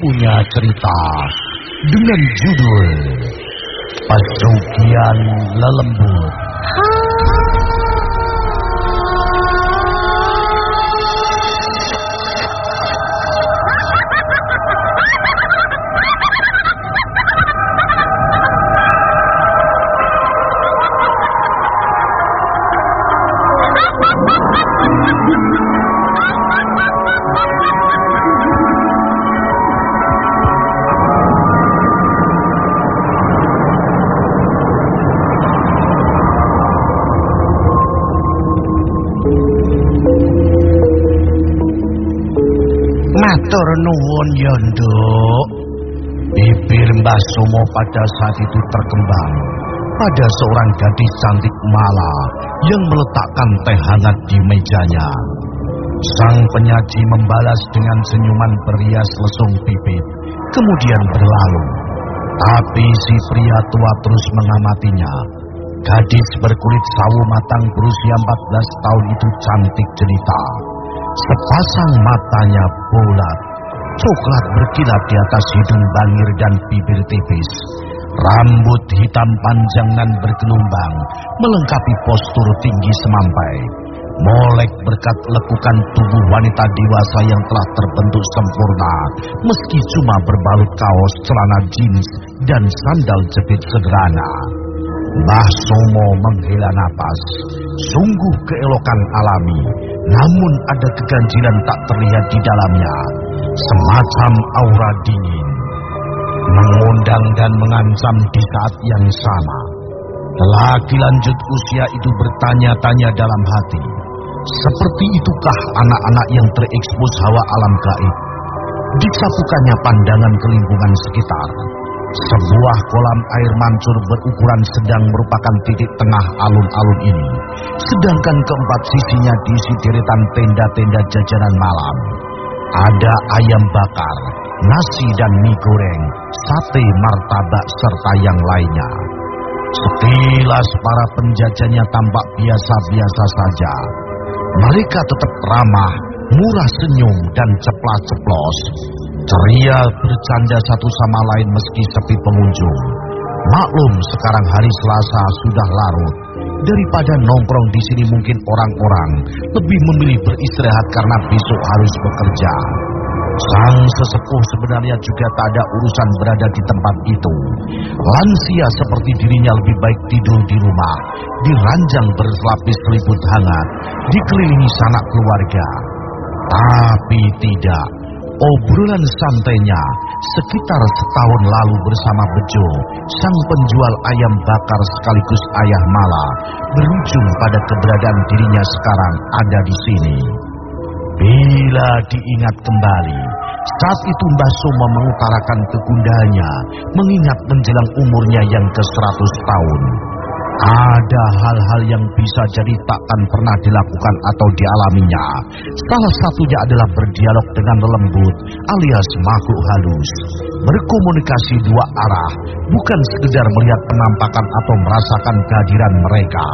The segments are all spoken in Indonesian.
punya cerita dengan judul Pesugihan Lelembut. Nuwun ya, Nduk. Bibir Mbah Somo pada saat itu terkembang pada seorang gadis cantik mala yang meletakkan teh hangat di mejanya. Sang penyaji membalas dengan senyuman berias lesung pipit, kemudian berlalu. Tapi si pria tua terus mengamatinya. Gadis berkulit sawo matang berusia 14 tahun itu cantik jelita. Sepasang matanya bulat, coklat berkilat di atas hidung bangir dan bibir tipis. Rambut hitam panjang dan bergelombang melengkapi postur tinggi semampai. Molek berkat lekukan tubuh wanita dewasa yang telah terbentuk sempurna, meski cuma berbalut kaos, celana jeans, dan sandal jepit sederhana. Mbah Somo menghela napas. Sungguh keelokan alami, namun ada keganjilan tak terlihat di dalamnya. Semacam aura dingin. Mengundang dan mengancam di saat yang sama. Lelaki lanjut usia itu bertanya-tanya dalam hati. Seperti itukah anak-anak yang terekspos hawa alam gaib? Disapukannya pandangan ke lingkungan sekitar. Sebuah kolam air mancur berukuran sedang merupakan titik tengah alun-alun ini. Sedangkan keempat sisinya diisi deretan tenda-tenda jajanan malam. Ada ayam bakar, nasi dan mie goreng, sate, martabak, serta yang lainnya. Sekilas para penjajahnya tampak biasa-biasa saja. Mereka tetap ramah, murah senyum, dan ceplas-ceplos. Ceria bercanda satu sama lain meski sepi pengunjung. Maklum sekarang hari Selasa sudah larut. Daripada nongkrong di sini mungkin orang-orang lebih memilih beristirahat karena besok harus bekerja. Sang sesepuh sebenarnya juga tak ada urusan berada di tempat itu. Lansia seperti dirinya lebih baik tidur di rumah, di ranjang berlapis selimut hangat, dikelilingi sanak keluarga. Tapi tidak, obrolan santainya sekitar setahun lalu bersama Bejo, sang penjual ayam bakar sekaligus ayah mala, berujung pada keberadaan dirinya sekarang ada di sini. Bila diingat kembali, saat itu Mbah Soma mengutarakan kegundahannya, mengingat menjelang umurnya yang ke-100 tahun. Ada hal-hal yang bisa jadi takkan pernah dilakukan atau dialaminya. Salah satunya adalah berdialog dengan lembut alias makhluk halus. Berkomunikasi dua arah, bukan sekedar melihat penampakan atau merasakan kehadiran mereka.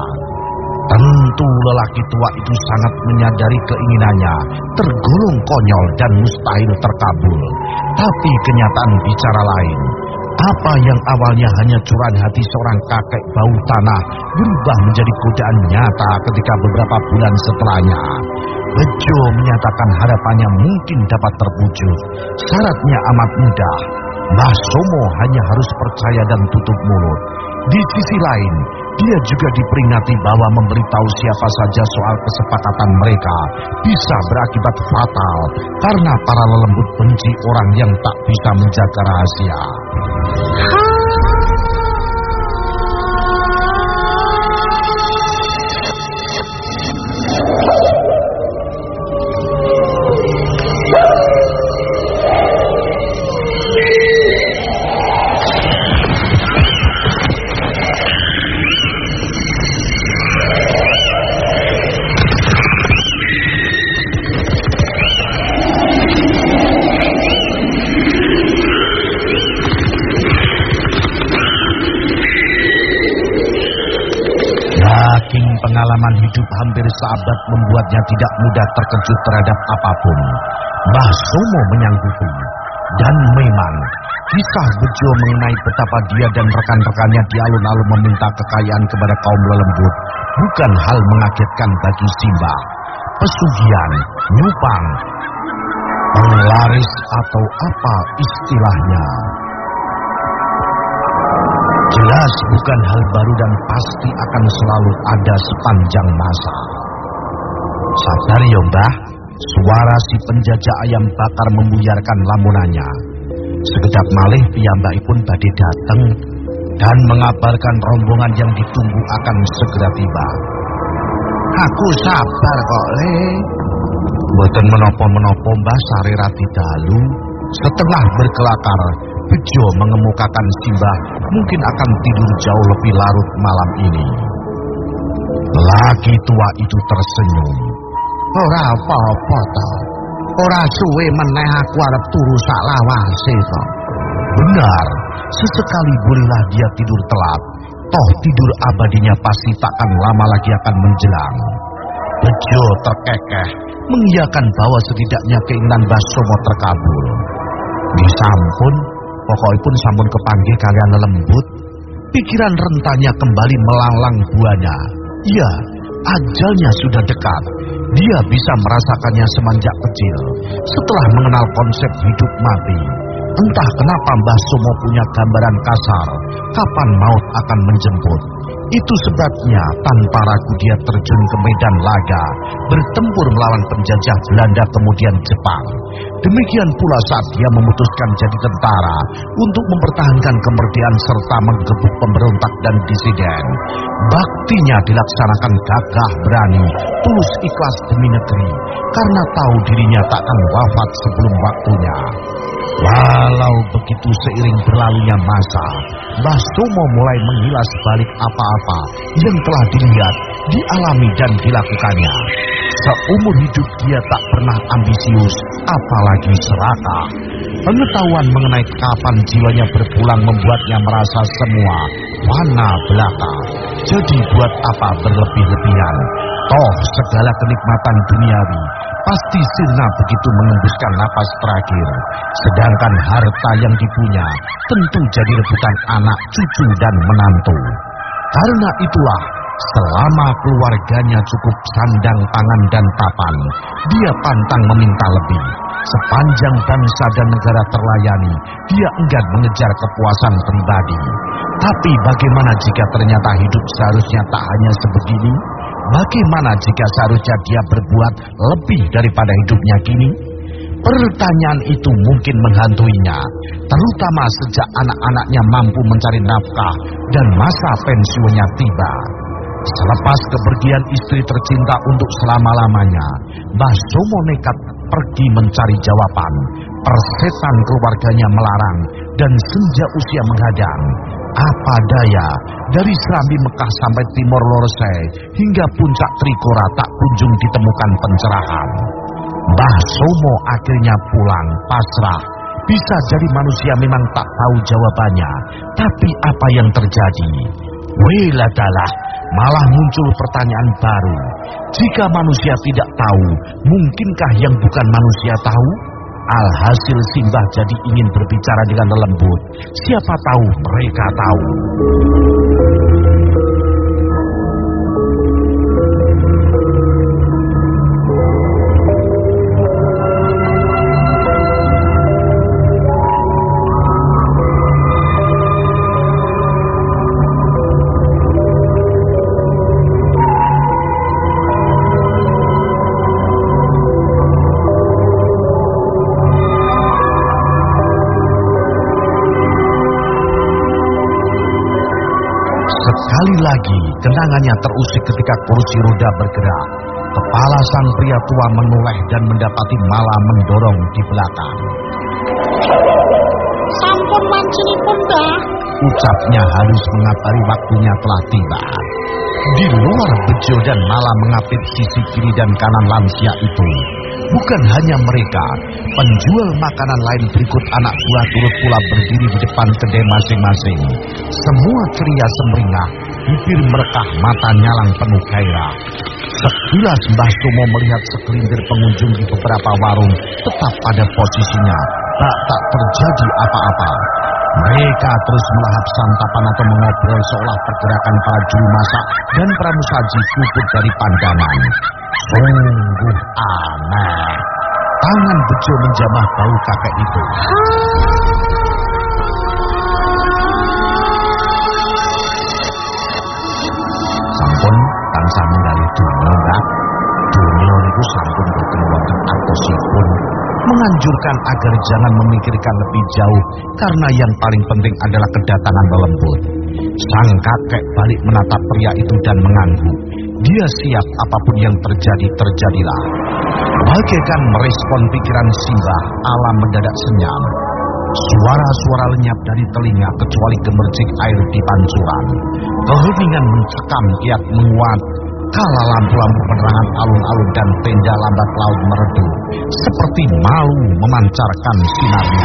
Tentu lelaki tua itu sangat menyadari keinginannya, tergolong konyol dan mustahil terkabul. Tapi kenyataan bicara lain. Apa yang awalnya hanya curahan hati seorang kakek bau tanah berubah menjadi godaan nyata ketika beberapa bulan setelahnya. Bejo menyatakan harapannya mungkin dapat terwujud. Syaratnya amat mudah. Mbah Somo hanya harus percaya dan tutup mulut. Di sisi lain, dia juga diperingati bahwa memberitahu siapa saja soal kesepakatan mereka bisa berakibat fatal karena para lelembut benci orang yang tak bisa menjaga rahasia. Hampir sahabat membuatnya tidak mudah terkejut terhadap apa pun. Mbah Somo menyanggupi. Dan memang, kisah Bejo mengenai betapa dia dan rekan-rekannya di alun-alun meminta kekayaan kepada kaum lelembut bukan hal mengagetkan bagi Simba. Pesugihan, nyupang, penglaris atau apa istilahnya. Jelas bukan hal baru dan pasti akan selalu ada sepanjang masa. Sadar ya suara si penjajah ayam bakar membuyarkan lamunannya. Sekedap malih pun badai datang dan mengabarkan rombongan yang ditunggu akan segera tiba. Aku sabar kok, Le. Boten menopo-menopo Mbah Sari Rati Dalu. Setelah berkelakar, Bejo mengemukakan Simbah mungkin akan tidur jauh lebih larut malam ini. Lagi tua itu tersenyum. Ora apa-apa toh. Ora suwe meneh aku arep turu sak lawase toh. Benar, sesekali bolehlah dia tidur telat. Toh tidur abadinya pasti takkan lama lagi akan menjelang. Bejo terkekeh, mengiyakan bahwa setidaknya keinginan Basomo terkabul. Di sampun, pokoknya pun sampun kepanggil kalian lembut, pikiran rentanya kembali melanglang buahnya. Iya, ajalnya sudah dekat. Dia bisa merasakannya semenjak kecil, setelah mengenal konsep hidup mati. Entah kenapa Mbah Sumo punya gambaran kasar kapan maut akan menjemput. Itu sebabnya tanpa ragu dia terjun ke medan laga, bertempur melawan penjajah Belanda kemudian Jepang. Demikian pula saat dia memutuskan jadi tentara untuk mempertahankan kemerdekaan serta menggebuk pemberontak dan disiden. Baktinya dilaksanakan gagah berani, tulus ikhlas demi negeri, karena tahu dirinya takkan wafat sebelum waktunya. Walau begitu seiring berlalunya masa, Mbah Sumo mulai mengilas balik apa-apa yang telah dilihat, dialami dan dilakukannya. Seumur hidup dia tak pernah ambisius, apalagi serakah. Pengetahuan mengenai kapan jiwanya berpulang membuatnya merasa semua wana belaka. Jadi buat apa berlebih-lebihan? Toh segala kenikmatan duniawi pasti sirna begitu mengembuskan napas terakhir. Sedangkan harta yang dipunya tentu jadi rebutan anak, cucu, dan menantu. Karena itulah selama keluarganya cukup sandang tangan dan papan, dia pantang meminta lebih. Sepanjang bangsa dan negara terlayani, dia enggan mengejar kepuasan pribadi. Tapi bagaimana jika ternyata hidup seharusnya tak hanya sebegini? Bagaimana jika seharusnya dia berbuat lebih daripada hidupnya kini? Pertanyaan itu mungkin menghantuinya, terutama sejak anak-anaknya mampu mencari nafkah dan masa pensiunnya tiba. Selepas kepergian istri tercinta untuk selama-lamanya, Mbah Somo nekat pergi mencari jawaban. Persetan keluarganya melarang dan senja usia menghadang. Apa daya, dari Serambi Mekah sampai Timur Lorse hingga puncak Trikora tak kunjung ditemukan pencerahan. Mbah Somo akhirnya pulang pasrah. Bisa jadi manusia memang tak tahu jawabannya, tapi apa yang terjadi? Weladalah, malah muncul pertanyaan baru. Jika manusia tidak tahu, mungkinkah yang bukan manusia tahu? Alhasil Simbah jadi ingin berbicara dengan lembut. Siapa tahu mereka tahu. Sekali lagi kenangannya terusik ketika kursi roda bergerak. Kepala sang pria tua menoleh dan mendapati malah mendorong di belakang. Sampun pun dah. Ucapnya harus mengabari waktunya telah tiba. Di luar bejo dan malah mengapit sisi kiri dan kanan lansia itu. Bukan hanya mereka, penjual makanan lain berikut anak buah turut pula berdiri di depan kedai masing-masing. Semua ceria semringah, bibir merekah, mata nyalang penuh gairah. Sekilas Mbah Sumo melihat sekelintir pengunjung di beberapa warung tetap pada posisinya, menebak tak terjadi apa-apa. Mereka terus melahap santapan atau mengobrol seolah pergerakan para juru masak dan pramusaji luput dari pandangan. Sungguh aneh. Tangan Bejo menjamah bau kakek itu. Menggali dunia, Mbak. Dunia itu sampun boten wonten artosipun menganjurkan agar jangan memikirkan lebih jauh karena yang paling penting adalah kedatangan lelembut. Sang kakek balik menatap pria itu dan mengangguk. Dia siap apa pun yang terjadi terjadilah. Bagaikan merespon pikiran Simbah, alam mendadak senyum. Suara-suara lenyap dari telinga kecuali gemercik air di pancuran. Keheningan mencekam kiat menguat. Kala lampu-lampu penerangan alun-alun dan tenda lambat laut meredup. Seperti malu memancarkan sinarnya.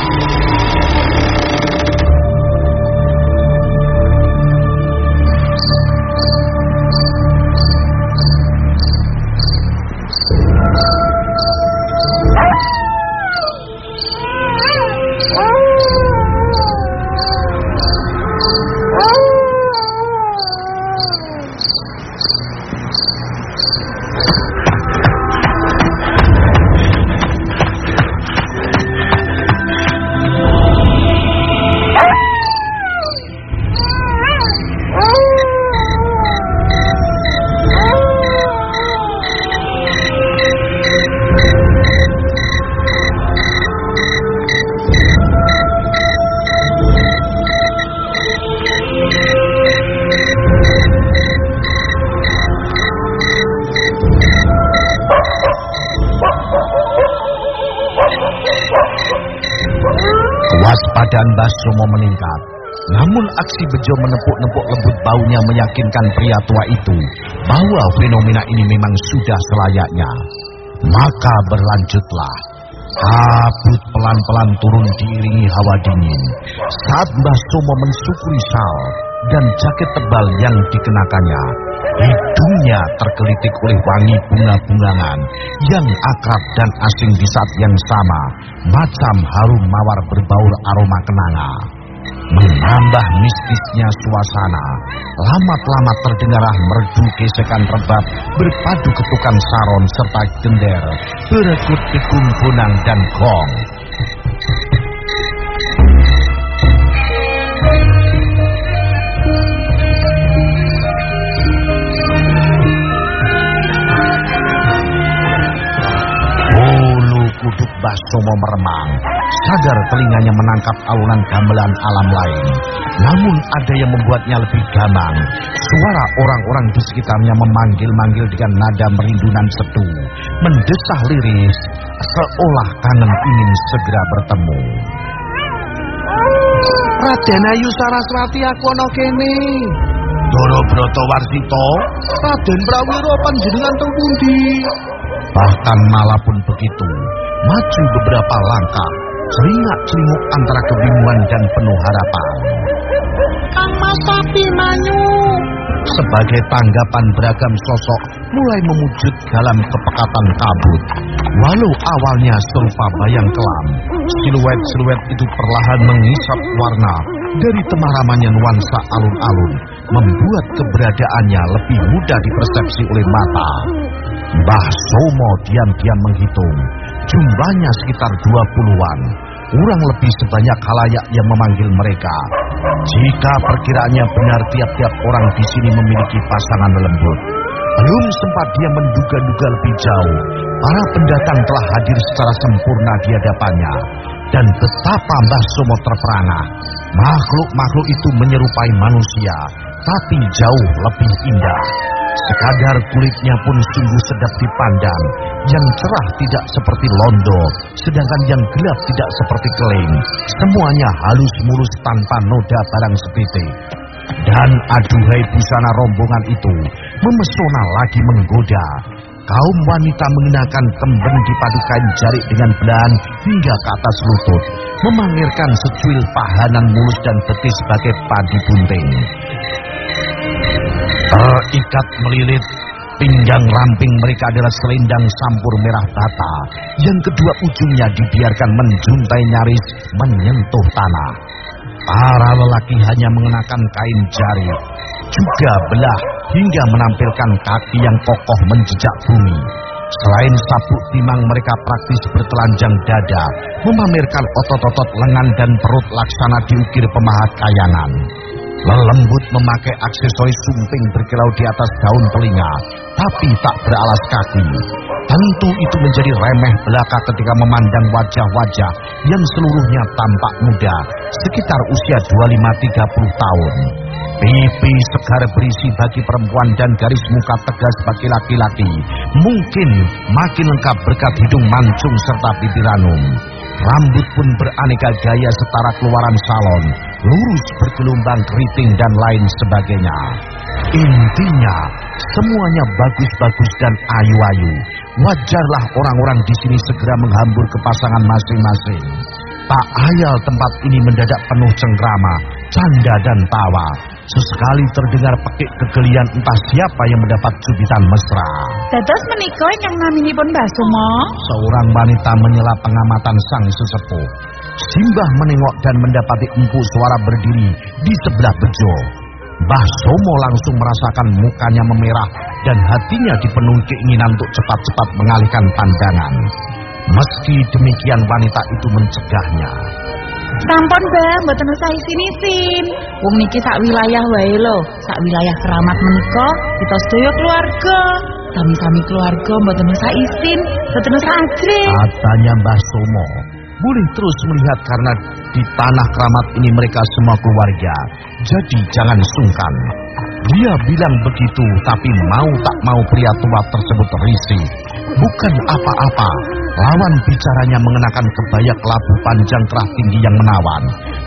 Aksi Bejo menepuk-nepuk lembut baunya meyakinkan pria tua itu bahwa fenomena ini memang sudah selayaknya. Maka berlanjutlah. Kabut pelan-pelan turun diiringi hawa dingin. Saat Mbah Somo mensyukuri sal dan jaket tebal yang dikenakannya, hidungnya tergelitik oleh wangi bunga-bungangan yang akrab dan asing di saat yang sama, macam harum mawar berbaur aroma kenanga. Menambah mistisnya suasana, lamat-lamat terdengarlah merdu gesekan rebab berpadu ketukan saron serta gender, berekut tikung bonang dan gong. Bulu kuduk Basomo meremang. Sadar telinganya menangkap alunan gamelan alam lain. Namun ada yang membuatnya lebih gamang. Suara orang-orang di sekitarnya memanggil-manggil dengan nada merindunan setu. Mendesah liris, seolah kangen ingin segera bertemu. Raden Ayu Saraswati aku ana kene. Doro Broto Warsito, Raden Prawiro panjenengan teng pundi? bahkan malah pun begitu. Maju beberapa langkah, celingak-celinguk antara kebingungan dan penuh harapan. Kang Mas Abimanyu. Sebagai tanggapan beragam sosok mulai memujud dalam kepekatan kabut. Walau awalnya serupa bayang kelam, siluet-siluet itu perlahan mengisap warna dari temaramannya nuansa alun-alun, membuat keberadaannya lebih mudah dipersepsi oleh mata. Mbah Somo diam-diam menghitung, jumlahnya sekitar dua puluhan, kurang lebih sebanyak halayak yang memanggil mereka. Jika perkiraannya benar tiap-tiap orang di sini memiliki pasangan lembut, belum sempat dia menduga-duga lebih jauh. Para pendatang telah hadir secara sempurna di hadapannya. Dan betapa Mbah Somo terperangah. Makhluk-makhluk itu menyerupai manusia, tapi jauh lebih indah. Sekadar kulitnya pun sungguh sedap dipandang. Yang cerah tidak seperti londo, sedangkan yang gelap tidak seperti keling. Semuanya halus mulus tanpa noda barang sepitik. Dan aduhai busana rombongan itu memesona lagi menggoda. Kaum wanita mengenakan kemben dipadu kain jarik dengan belahan hingga ke atas lutut, memangirkan secuil pahanan mulus dan betis sebagai padi bunting. Terikat melilit, Pinggang ramping mereka adalah selendang sampur merah bata, yang kedua ujungnya dibiarkan menjuntai nyaris menyentuh tanah. Para lelaki hanya mengenakan kain jari, juga belah hingga menampilkan kaki yang kokoh menjejak bumi. Selain sabuk timang mereka praktis bertelanjang dada, memamerkan otot-otot lengan dan perut laksana diukir pemahat kayangan. Lelembut memakai aksesoris sumping berkilau di atas daun telinga, tapi tak beralas kaki. Tentu itu menjadi remeh belaka ketika memandang wajah-wajah yang seluruhnya tampak muda, sekitar usia 25-30 tahun. Pipi segar berisi bagi perempuan dan garis muka tegas bagi laki-laki. Mungkin makin lengkap berkat hidung mancung serta bibir ranum. Rambut pun beraneka gaya setara keluaran salon, lurus bergelombang keriting dan lain sebagainya. Intinya, semuanya bagus-bagus dan ayu-ayu. Wajarlah orang-orang di sini segera menghambur ke pasangan masing-masing. Tak ayal tempat ini mendadak penuh cengkrama, canda dan tawa. Sesekali terdengar pekik kegelian entah siapa yang mendapat jubitan mesra. Dados menika yang naminipun Mbah Sumo. Seorang wanita menyela pengamatan sang sesepuh. Simbah menengok dan mendapati empu suara berdiri di sebelah bejo. Mbah Somo langsung merasakan mukanya memerah dan hatinya dipenuhi keinginan untuk cepat-cepat mengalihkan pandangan. Meski demikian wanita itu mencegahnya. Sampun Mbah, mboten usah isin-isin. Wong niki sak wilayah wae lho, sak wilayah keramat menika kita sedaya keluarga. Sami-sami keluarga mboten usah isin, mboten usah ajrih. Katanya Mbah Somo. Boleh terus melihat karena di tanah keramat ini mereka semua keluarga. Jadi jangan sungkan. Dia bilang begitu, tapi mau tak mau pria tua tersebut risih. Bukan apa-apa, lawan bicaranya mengenakan kebaya kelabu panjang kerah tinggi yang menawan.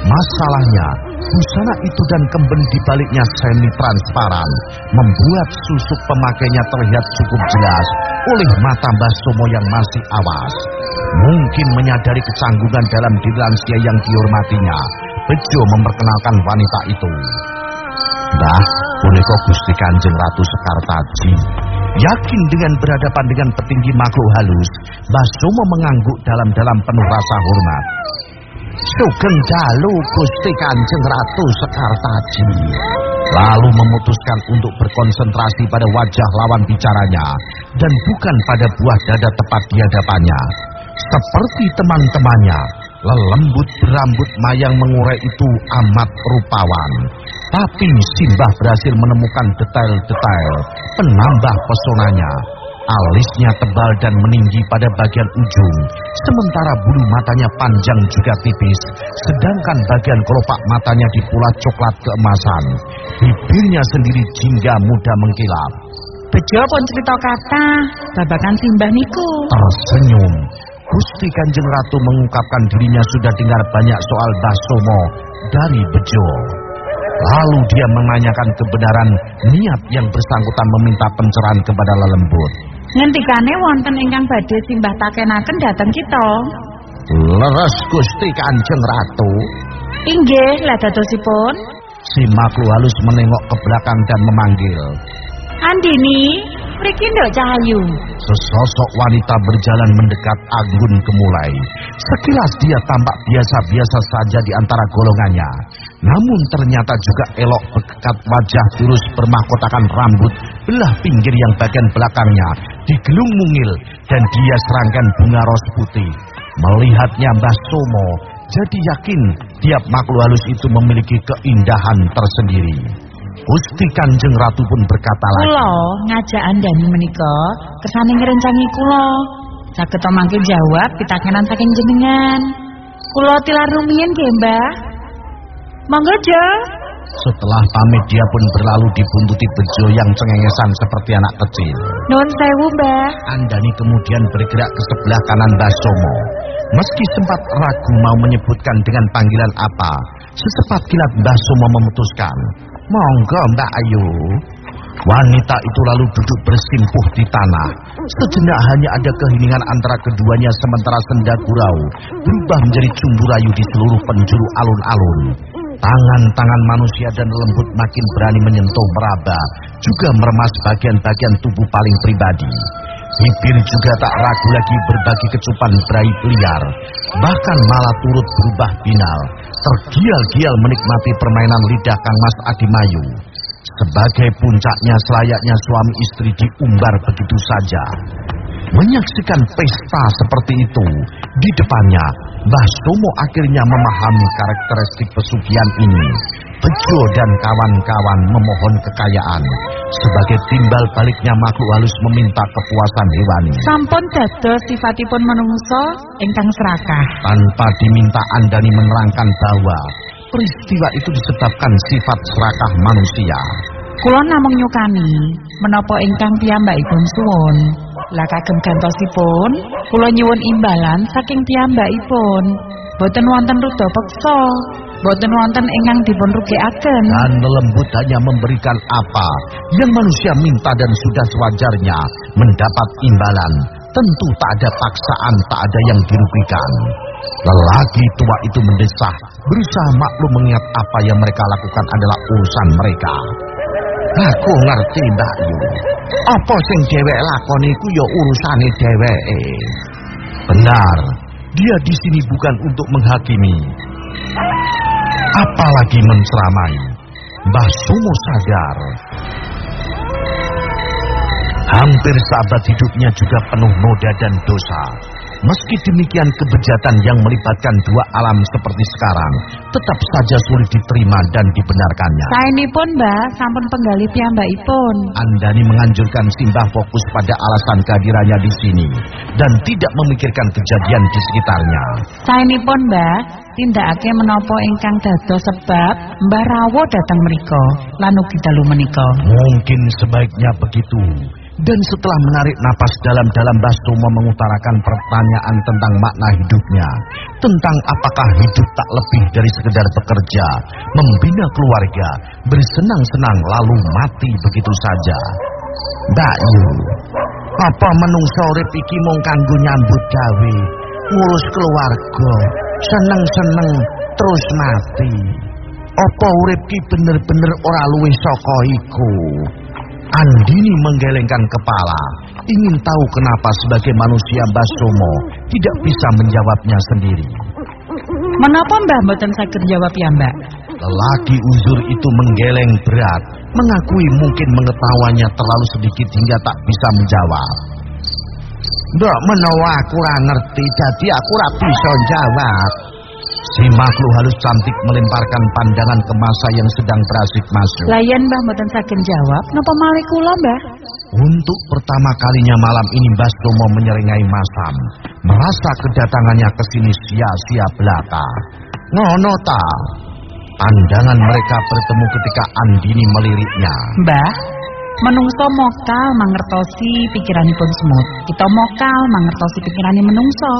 Masalahnya, busana itu dan kemben di baliknya semi transparan, membuat susuk pemakainya terlihat cukup jelas oleh mata Mbah Somo yang masih awas. Mungkin menyadari kecanggungan dalam diri lansia yang dihormatinya, Bejo memperkenalkan wanita itu. Nah, punika Gusti Kanjeng Ratu Sekartaji. Yakin dengan berhadapan dengan petinggi makhluk halus, Mbah Somo mengangguk dalam-dalam penuh rasa hormat. Sugeng dalu Gusti Kanjeng Ratu Sekartaji. Lalu memutuskan untuk berkonsentrasi pada wajah lawan bicaranya dan bukan pada buah dada tepat di hadapannya. Seperti teman-temannya, lelembut berambut mayang mengurai itu amat rupawan. Tapi Simbah berhasil menemukan detail-detail penambah pesonanya. Alisnya tebal dan meninggi pada bagian ujung, sementara bulu matanya panjang juga tipis, sedangkan bagian kelopak matanya dipulat coklat keemasan. Bibirnya sendiri jingga muda mengkilap. Bejo pun cerita kata, babakan simbah niku. Tersenyum, Gusti Kanjeng Ratu mengungkapkan dirinya sudah dengar banyak soal Basomo dari Bejo. Lalu dia menanyakan kebenaran niat yang bersangkutan meminta pencerahan kepada lelembut. Ngentikane wonten ingkang badhe simbah takenaken dhateng kita. Leres Gusti Kanjeng Ratu. Inggih, lah dadosipun. Si makhluk halus menengok ke belakang dan memanggil. Andini, mriki nduk Cahayu. Sesosok wanita berjalan mendekat Anggun Kemulai. Sekilas dia tampak biasa-biasa saja di antara golongannya. Namun ternyata juga elok bekat wajah terus bermahkotakan rambut belah pinggir yang bagian belakangnya digelung mungil dan dia serangkan bunga ros putih. Melihatnya Mbah Somo, jadi yakin tiap makhluk halus itu memiliki keindahan tersendiri. Gusti Kanjeng Ratu pun berkata lagi. Kula ngajak Andani menika kersane ngrencangi kula. Saged mangke jawab pitakenan saking jenengan. Kula tilar rumiyin nggih, Mbah. Monggo, Jo. Setelah pamit dia pun berlalu dibuntuti bejo yang cengengesan seperti anak kecil. Nuwun sewu, Mbah. Andani kemudian bergerak ke sebelah kanan Mbah Somo. Meski sempat ragu mau menyebutkan dengan panggilan apa, secepat kilat Mbah Somo memutuskan. Monggo Mbak Ayu. Wanita itu lalu duduk bersimpuh di tanah. Sejenak hanya ada keheningan antara keduanya sementara senda gurau berubah menjadi cumbu rayu di seluruh penjuru alun-alun. Tangan-tangan manusia dan lembut makin berani menyentuh meraba, juga meremas bagian-bagian tubuh paling pribadi. Bibir juga tak ragu lagi berbagi kecupan berai liar, bahkan malah turut berubah binal, tergial-gial menikmati permainan lidah Kang Mas Adimayu. Sebagai puncaknya selayaknya suami istri diumbar begitu saja. Menyaksikan pesta seperti itu, di depannya Mbah Somo akhirnya memahami karakteristik pesugihan ini. Bejo dan kawan-kawan memohon kekayaan. Sebagai timbal baliknya makhluk halus meminta kepuasan hewani. Sampun dados sifatipun menungso ingkang serakah. Tanpa diminta Andani menerangkan bahwa peristiwa itu disebabkan sifat serakah manusia. Kula namung nyukani menapa ingkang piyambakipun suwun. Lah kagem gantosipun kula nyuwun imbalan saking piyambakipun. Boten wonten rudha peksa, boten wonten ingkang dipun rugikaken. Dan lembut hanya memberikan apa yang manusia minta dan sudah sewajarnya mendapat imbalan. Tentu tak ada paksaan, tak ada yang dirugikan. Lelaki tua itu mendesah, berusaha maklum mengingat apa yang mereka lakukan adalah urusan mereka. Aku ngerti Mbak Yu. Apa sing dhewek lakoni iku ya urusane dheweke. Benar, dia di sini bukan untuk menghakimi. Apalagi menceramai. Mbah Sumo sadar. Hampir sahabat hidupnya juga penuh noda dan dosa. Meski demikian kebejatan yang melibatkan dua alam seperti sekarang tetap saja sulit diterima dan dibenarkannya. Saenipun, Mbah, sampun penggali piyambakipun. Andani menganjurkan Simbah fokus pada alasan kehadirannya di sini dan tidak memikirkan kejadian di sekitarnya. Saenipun, Mbah, tindakake menapa ingkang dados sebab Mbah Rawo datang mriko lan ugi dalu menika. Mungkin sebaiknya begitu. Dan setelah menarik napas dalam-dalam Bastomo mengutarakan pertanyaan tentang makna hidupnya. Tentang apakah hidup tak lebih dari sekedar bekerja, membina keluarga, bersenang-senang lalu mati begitu saja. Mbak Yu, apa menungso urip iki mung kanggo nyambut gawe, ngurus keluarga, seneng-seneng terus mati. Apa urip ki bener-bener ora luwih saka? Andini menggelengkan kepala, ingin tahu kenapa sebagai manusia Mbah Somo tidak bisa menjawabnya sendiri. Menapa Mbah mboten saged jawab ya, Mbak? Lelaki uzur itu menggeleng berat, mengakui mungkin mengetahuannya terlalu sedikit hingga tak bisa menjawab. Mbak menawa aku ngerti, jadi aku ora bisa jawab. Si makhluk halus cantik melemparkan pandangan ke masa yang sedang berasik masuk. Layan Mbah mboten saged jawab, napa malih kula, Mbah? Untuk pertama kalinya malam ini Mbah Somo menyeringai Masam. Merasa kedatangannya ke sini sia-sia belaka. Ngono ta? Pandangan mereka bertemu ketika Andini meliriknya. Mbah, menungso mokal mangertosi pikiranipun semut. Kita mokal mangertosi pikirane menungso.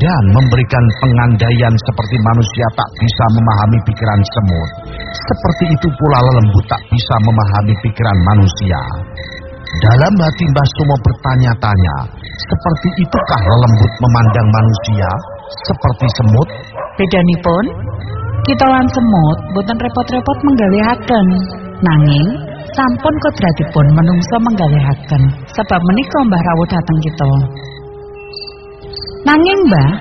Dan memberikan pengandaian seperti manusia tak bisa memahami pikiran semut. Seperti itu pula lembut tak bisa memahami pikiran manusia. Dalam hati Mbah Sumo bertanya-tanya, seperti itukah lembut memandang manusia? Seperti semut? Bedanipun, kita lan semut boten repot-repot menggalihaken. Nanging sampun kodratipun menungso menggalihaken. Sebab menika Mbah Rawuh dateng kita. Nanging Mbah,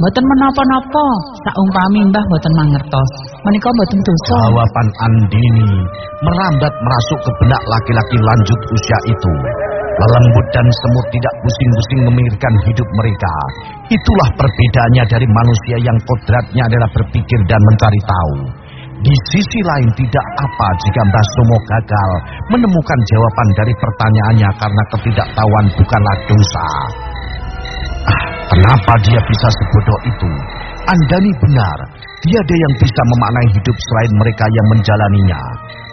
boten menapa-napa, saumpami Mbah boten mangertos. Menika boten dosa. Jawaban Andini merambat merasuk ke benak laki-laki lanjut usia itu. Lelembut dan semut tidak pusing-pusing memikirkan hidup mereka. Itulah perbedaannya dari manusia yang kodratnya adalah berpikir dan mencari tahu. Di sisi lain tidak apa jika Mbah Somo gagal menemukan jawaban dari pertanyaannya karena ketidaktahuan bukanlah dosa. Kenapa dia bisa sebodoh itu? Andani benar, tiada yang bisa memaknai hidup selain mereka yang menjalaninya.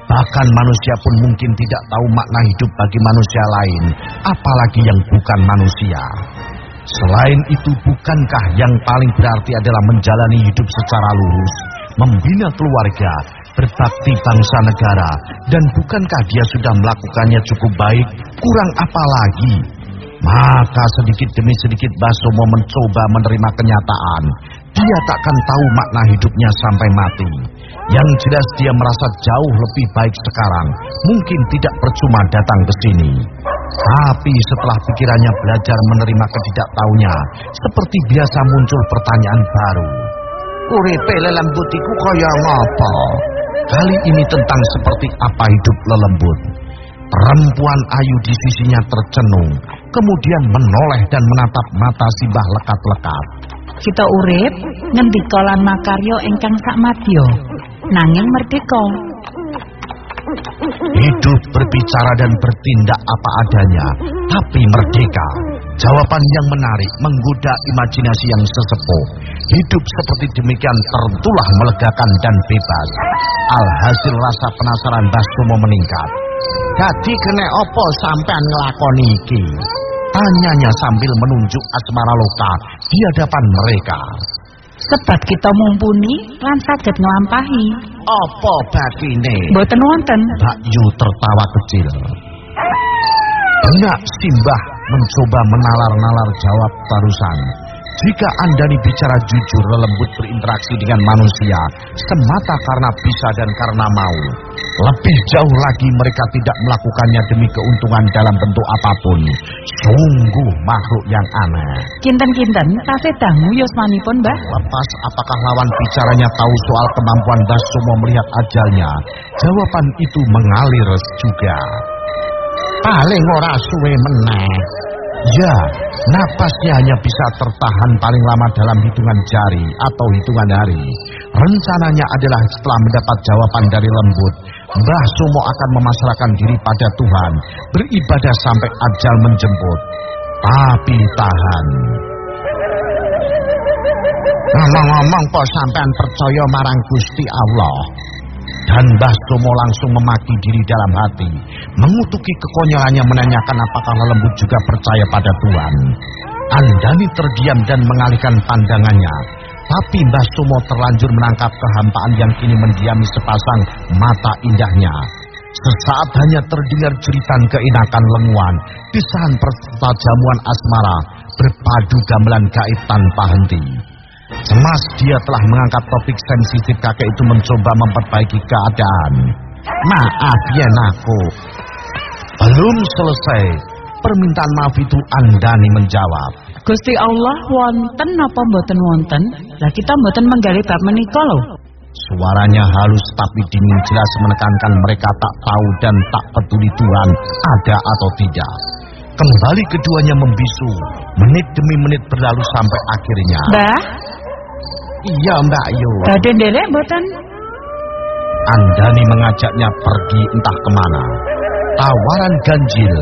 Bahkan manusia pun mungkin tidak tahu makna hidup bagi manusia lain, apalagi yang bukan manusia. Selain itu, bukankah yang paling berarti adalah menjalani hidup secara lurus, membina keluarga, berbakti bangsa negara, dan bukankah dia sudah melakukannya cukup baik? Kurang apa lagi? Maka sedikit demi sedikit Basomo mencoba menerima kenyataan dia takkan tahu makna hidupnya sampai mati. Yang jelas dia merasa jauh lebih baik sekarang. Mungkin tidak percuma datang ke sini. Tapi setelah pikirannya belajar menerima ketidaktahunya, seperti biasa muncul pertanyaan baru. Uripe lelembutiku kaya ngapa? Kali ini tentang seperti apa hidup lelembut. Perempuan ayu di sisinya tercenung, kemudian menoleh dan menatap mata Simbah lekat-lekat. Kita urip ngendika lan makarya ingkang sakmadya. Nanging merdeka. Hidup berbicara dan bertindak apa adanya, tapi merdeka. Jawaban yang menarik menggoda imajinasi yang sesepuh. Hidup seperti demikian tertulah melegakan dan bebas. Alhasil rasa penasaran Bastomo meningkat. Jadi kena opo sampean ngelakoni iki? Tanyanya sambil menunjuk asmara loka di hadapan mereka. Sebab kita mumpuni lan saged nglampahi. Apa bakine? Mboten wonten. Mbak Yu tertawa kecil. Benak Simbah mencoba menalar-nalar jawab barusan. Jika Andani bicara jujur lembut berinteraksi dengan manusia semata karena bisa dan karena mau. Lebih jauh lagi mereka tidak melakukannya demi keuntungan dalam bentuk apa pun. Sungguh makhluk yang aneh. Kinten-kinten tasih dangu yosmanipun, Mbah. Lepas apakah lawan bicaranya tahu soal kemampuan Basumo melihat ajalnya, jawaban itu mengalir juga. Paling ora suwe meneh. Ya, napasnya hanya bisa tertahan paling lama dalam hitungan jari atau hitungan hari. Rencananya adalah setelah mendapat jawaban dari lembut, Mbah Sumo akan memasrahkan diri pada Tuhan, beribadah sampai ajal menjemput. Tapi tahan. Ngomong-ngomong kok sampean percaya marang Gusti Allah. Dan Mbah langsung memaki diri dalam hati, mengutuki kekonyolannya menanyakan apakah lembut juga percaya pada Tuhan. Andani terdiam dan mengalihkan pandangannya. Tapi Mbah terlanjur menangkap kehampaan yang kini mendiami sepasang mata indahnya. Sesaat hanya terdengar jeritan keenakan lenguan, desahan peserta jamuan asmara, berpadu gamelan gaib tanpa henti. Cemas dia telah mengangkat topik sensitif kakek itu mencoba memperbaiki keadaan. Maaf ya naku. Belum selesai, permintaan maaf itu Andani menjawab. Gusti Allah wonten napa mboten wonten? Lah kita mboten menggali bab menika lho. Suaranya halus tapi dingin jelas menekankan mereka tak tahu dan tak peduli Tuhan ada atau tidak. Kembali keduanya membisu. Menit demi menit berlalu sampai akhirnya. Mbah, Iya Mbak Yu. badhe nderek mboten? Andani mengajaknya pergi entah ke mana. Tawaran ganjil.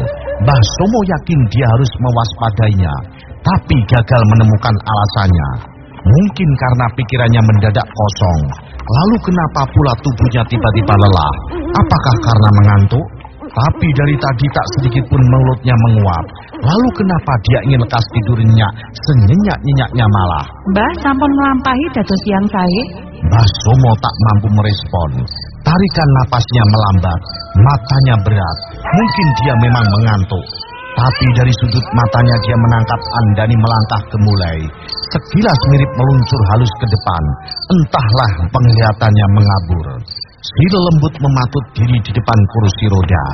Mbah Somo yakin dia harus mewaspadainya. Tapi gagal menemukan alasannya. Mungkin karena pikirannya mendadak kosong. Lalu kenapa pula tubuhnya tiba-tiba lelah? Apakah karena mengantuk? Tapi dari tadi tak sedikit pun mulutnya menguap. Lalu kenapa dia ingin lekas tidur nyenyak, senyenyak-nyenyaknya malah? Mbah sampun nglampahi dados siang sae. Mbah Somo tak mampu merespon. Tarikan napasnya melambat, matanya berat. Mungkin dia memang mengantuk. Tapi dari sudut matanya dia menangkap Andani melangkah gemulai. Sekilas mirip meluncur halus ke depan. Entahlah penglihatannya mengabur. Si lembut mematut diri di depan kursi roda.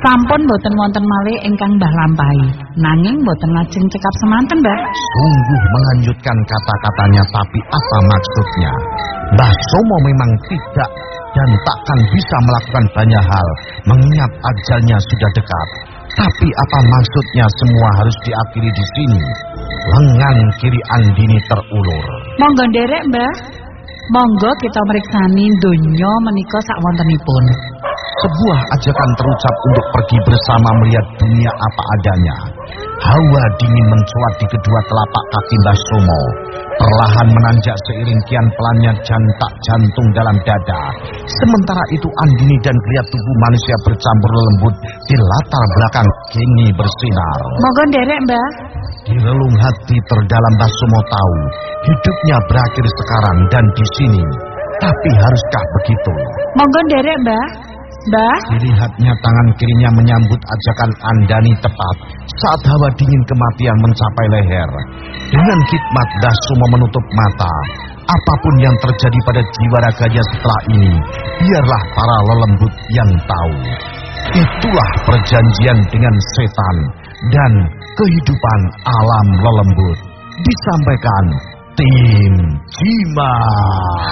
Sampun mboten wonten malih ingkang Mbah lampahi. Nanging mboten lajeng cekap semanten, Mbah. Sungguh menganjutkan kata-katanya tapi apa maksudnya? Mbah Somo memang tidak dan takkan bisa melakukan banyak hal mengingat ajalnya sudah dekat. Tapi apa maksudnya semua harus diakhiri di sini? Lengan kiri Andini terulur. Monggo nderek, Mbah. Monggo kita meriksani donya menika sak wontenipun. Sebuah ajakan terucap untuk pergi bersama melihat dunia apa adanya. Hawa dingin mencuat di kedua telapak kaki Mbah Somo. Perlahan menanjak seiring kian pelannya jantak jantung dalam dada. Sementara itu Andini dan kriat tubuh manusia bercampur lembut di latar belakang kini bersinar. Monggo nderek, Mbah. Di relung hati terdalam Mbah Somo tahu hidupnya berakhir sekarang dan di sini. Tapi haruskah begitu? Monggo nderek, Mbah. Mbah, Dilihatnya tangan kirinya menyambut ajakan Andani tepat saat hawa dingin kematian mencapai leher. Dengan khidmat Dasuma menutup mata. Apa pun yang terjadi pada jiwa raganya setelah ini, biarlah para lelembut yang tahu. Itulah perjanjian dengan setan dan kehidupan alam lelembut. Disampaikan tim Jimat.